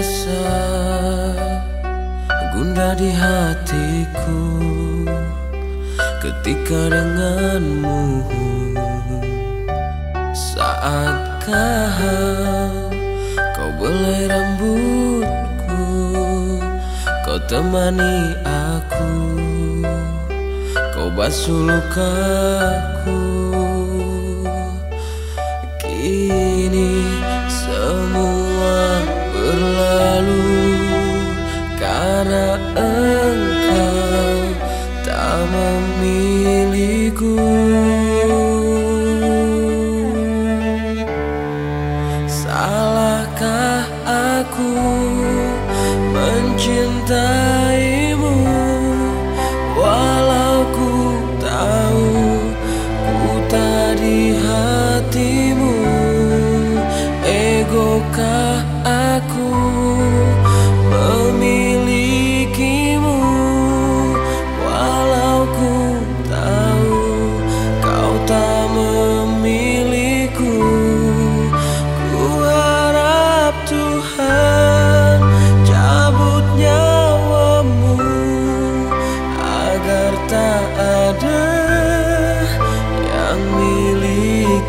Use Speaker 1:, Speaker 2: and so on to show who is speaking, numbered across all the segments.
Speaker 1: rasa gundah di hatiku ketika denganmu Saatkah kau belai rambutku Kau temani aku Kau basuh lukaku Karena engkau tak memiliku Salahkah aku mencintaimu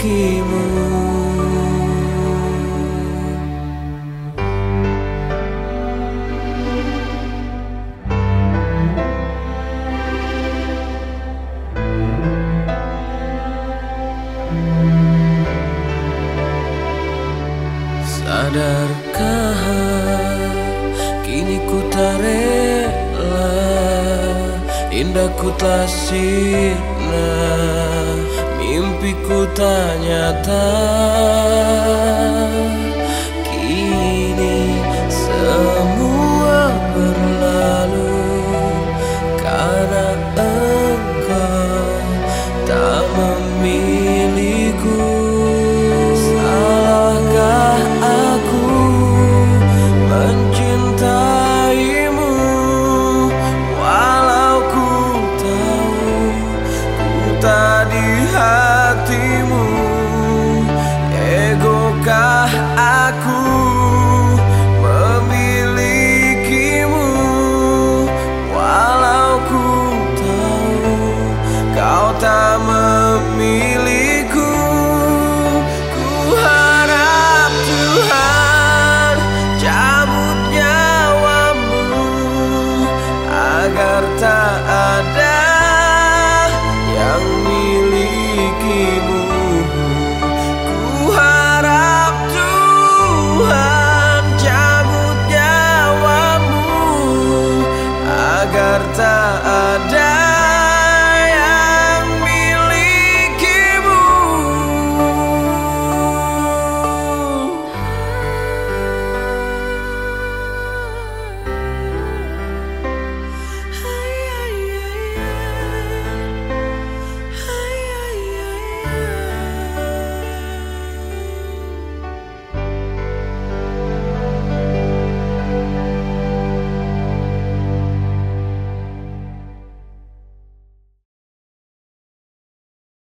Speaker 1: Sadarkah kini ku tak rela Indah ku tak mimpiku tak. Nyata Kini semua berlalu Karena engkau tak memilih